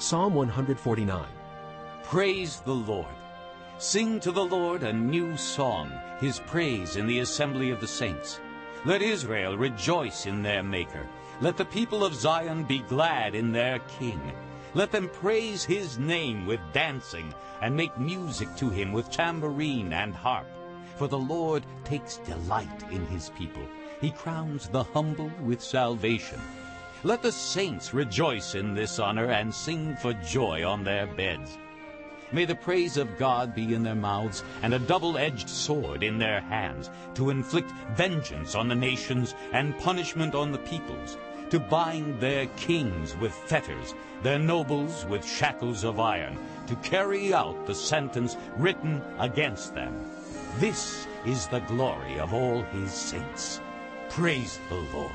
Psalm 149 Praise the Lord. Sing to the Lord a new song, his praise in the assembly of the saints. Let Israel rejoice in their Maker. Let the people of Zion be glad in their King. Let them praise his name with dancing, and make music to him with tambourine and harp. For the Lord takes delight in his people. He crowns the humble with salvation. Let the saints rejoice in this honor and sing for joy on their beds. May the praise of God be in their mouths and a double-edged sword in their hands to inflict vengeance on the nations and punishment on the peoples, to bind their kings with fetters, their nobles with shackles of iron, to carry out the sentence written against them. This is the glory of all his saints. Praise the Lord.